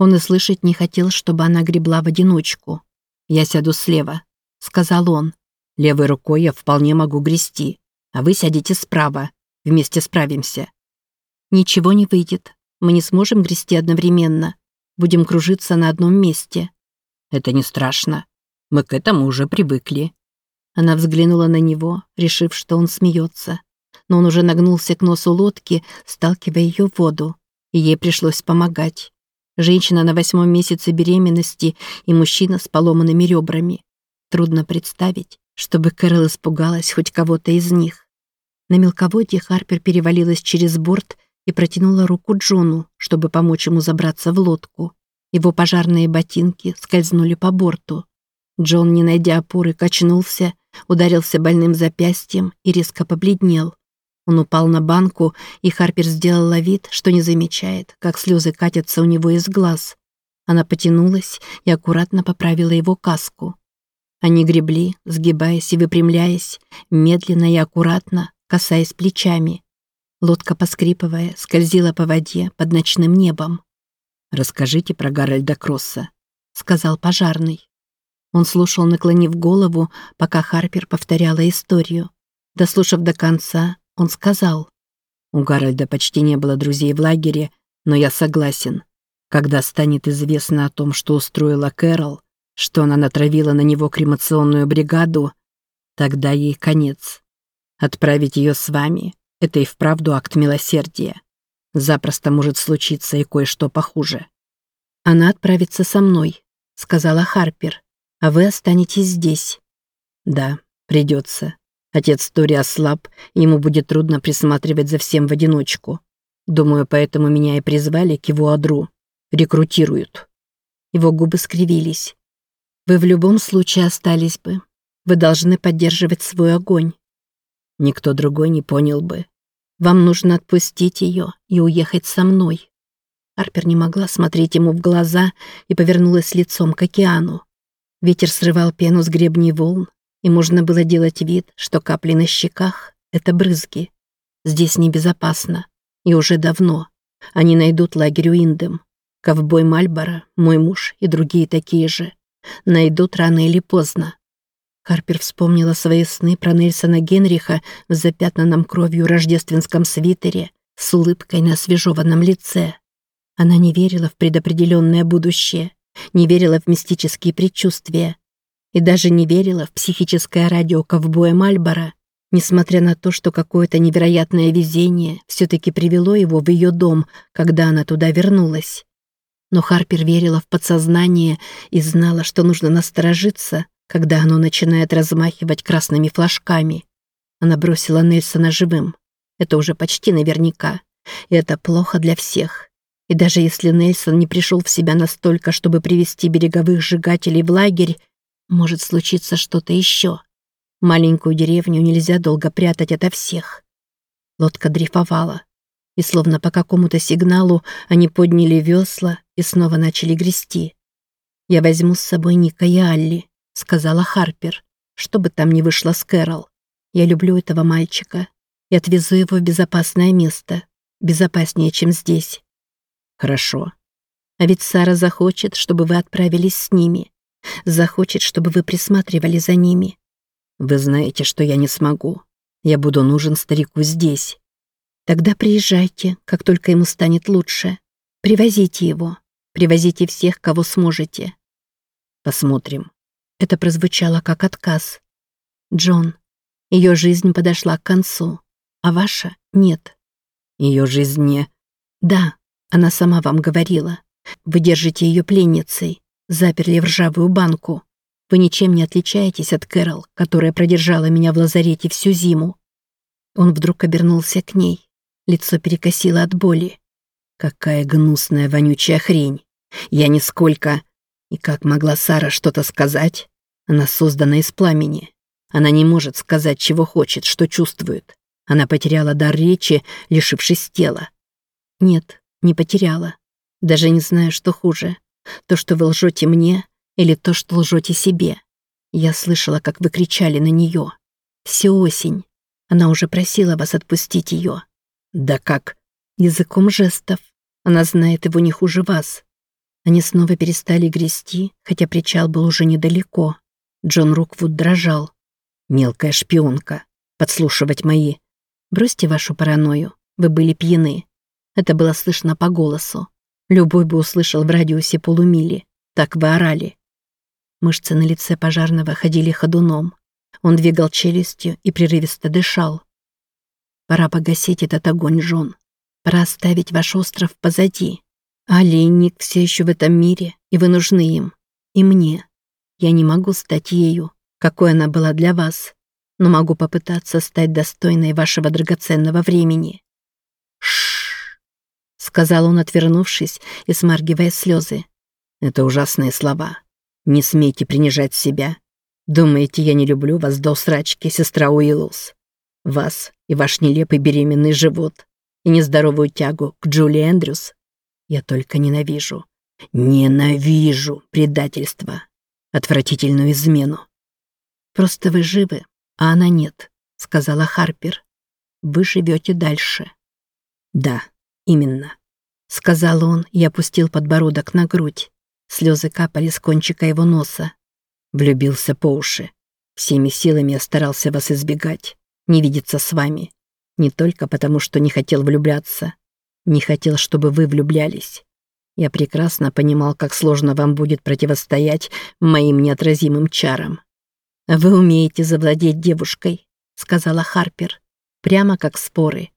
Он и слышать не хотел, чтобы она гребла в одиночку. «Я сяду слева», — сказал он. «Левой рукой я вполне могу грести, а вы сядете справа. Вместе справимся». «Ничего не выйдет. Мы не сможем грести одновременно. Будем кружиться на одном месте». «Это не страшно. Мы к этому уже привыкли». Она взглянула на него, решив, что он смеется. Но он уже нагнулся к носу лодки, сталкивая ее в воду, и ей пришлось помогать. Женщина на восьмом месяце беременности и мужчина с поломанными ребрами. Трудно представить, чтобы Кэрол испугалась хоть кого-то из них. На мелководье Харпер перевалилась через борт и протянула руку Джону, чтобы помочь ему забраться в лодку. Его пожарные ботинки скользнули по борту. Джон, не найдя опоры, качнулся, ударился больным запястьем и резко побледнел. Он упал на банку, и Харпер сделала вид, что не замечает, как слезы катятся у него из глаз. Она потянулась и аккуратно поправила его каску. Они гребли, сгибаясь и выпрямляясь, медленно и аккуратно, касаясь плечами. Лодка, поскрипывая, скользила по воде под ночным небом. «Расскажите про Гарольда Кросса», — сказал пожарный. Он слушал, наклонив голову, пока Харпер повторяла историю. Дослушав до конца, он сказал. «У Гарольда почти не было друзей в лагере, но я согласен. Когда станет известно о том, что устроила Кэрол, что она натравила на него кремационную бригаду, тогда ей конец. Отправить ее с вами — это и вправду акт милосердия. Запросто может случиться и кое-что похуже». «Она отправится со мной», — сказала Харпер, «а вы останетесь здесь». «Да, придется. Отец Тори ослаб, ему будет трудно присматривать за всем в одиночку. Думаю, поэтому меня и призвали к его одру. Рекрутируют». Его губы скривились. «Вы в любом случае остались бы. Вы должны поддерживать свой огонь». Никто другой не понял бы. «Вам нужно отпустить ее и уехать со мной». Арпер не могла смотреть ему в глаза и повернулась лицом к океану. Ветер срывал пену с гребней волн, и можно было делать вид, что капли на щеках — это брызги. Здесь небезопасно. И уже давно. Они найдут лагерь Уиндем. Ковбой Мальборо, мой муж и другие такие же. Найдут рано или поздно. Харпер вспомнила свои сны про Нельсона Генриха в запятнанном кровью рождественском свитере с улыбкой на освежеванном лице. Она не верила в предопределенное будущее, не верила в мистические предчувствия, и даже не верила в психическое радио ковбоя Мальбора, несмотря на то, что какое-то невероятное везение все-таки привело его в ее дом, когда она туда вернулась. Но Харпер верила в подсознание и знала, что нужно насторожиться, когда оно начинает размахивать красными флажками. Она бросила Нельсона живым. Это уже почти наверняка. И это плохо для всех. И даже если Нельсон не пришел в себя настолько, чтобы привести береговых сжигателей в лагерь, может случиться что-то еще. Маленькую деревню нельзя долго прятать ото всех. Лодка дрейфовала. И словно по какому-то сигналу они подняли весла и снова начали грести. «Я возьму с собой Ника и Алли», — сказала Харпер, «что бы там ни вышло с Кэрол. Я люблю этого мальчика и отвезу его в безопасное место, безопаснее, чем здесь». «Хорошо». «А ведь Сара захочет, чтобы вы отправились с ними. Захочет, чтобы вы присматривали за ними. Вы знаете, что я не смогу. Я буду нужен старику здесь. Тогда приезжайте, как только ему станет лучше. Привозите его. Привозите всех, кого сможете. Посмотрим. Это прозвучало как отказ. Джон, ее жизнь подошла к концу, а ваша — нет. Ее жизнь не... Да, она сама вам говорила. Вы держите ее пленницей заперли в ржавую банку. Вы ничем не отличаетесь от Кэрол, которая продержала меня в лазарете всю зиму». Он вдруг обернулся к ней. Лицо перекосило от боли. «Какая гнусная вонючая хрень! Я нисколько...» И как могла Сара что-то сказать? Она создана из пламени. Она не может сказать, чего хочет, что чувствует. Она потеряла дар речи, лишившись тела. Нет, не потеряла. Даже не знаю, что хуже. То, что вы лжете мне, или то, что лжете себе. Я слышала, как вы кричали на нее. Всю осень. Она уже просила вас отпустить ее. Да как? Языком жестов. Она знает его не хуже вас. Они снова перестали грести, хотя причал был уже недалеко. Джон Руквуд дрожал. «Мелкая шпионка. Подслушивать мои». «Бросьте вашу паранойю. Вы были пьяны». Это было слышно по голосу. Любой бы услышал в радиусе полумили. Так вы орали. Мышцы на лице пожарного ходили ходуном. Он двигал челюстью и прерывисто дышал. «Пора погасить этот огонь, Джон. Пора оставить ваш остров позади. Али и Ник все еще в этом мире, и вы нужны им. И мне. Я не могу стать ею, какой она была для вас, но могу попытаться стать достойной вашего драгоценного времени». Сказал он, отвернувшись и смаргивая слезы. «Это ужасные слова. Не смейте принижать себя. Думаете, я не люблю вас до срачки, сестра Уиллус? Вас и ваш нелепый беременный живот, и нездоровую тягу к Джули Эндрюс. Я только ненавижу. Ненавижу предательство. Отвратительную измену. «Просто вы живы, а она нет», — сказала Харпер. «Вы живете дальше». «Да, именно», — сказал он и опустил подбородок на грудь. Слезы капали с кончика его носа. Влюбился по уши. Всеми силами я старался вас избегать, не видеться с вами. Не только потому, что не хотел влюбляться. Не хотел, чтобы вы влюблялись. Я прекрасно понимал, как сложно вам будет противостоять моим неотразимым чарам. «Вы умеете завладеть девушкой», — сказала Харпер. «Прямо как споры.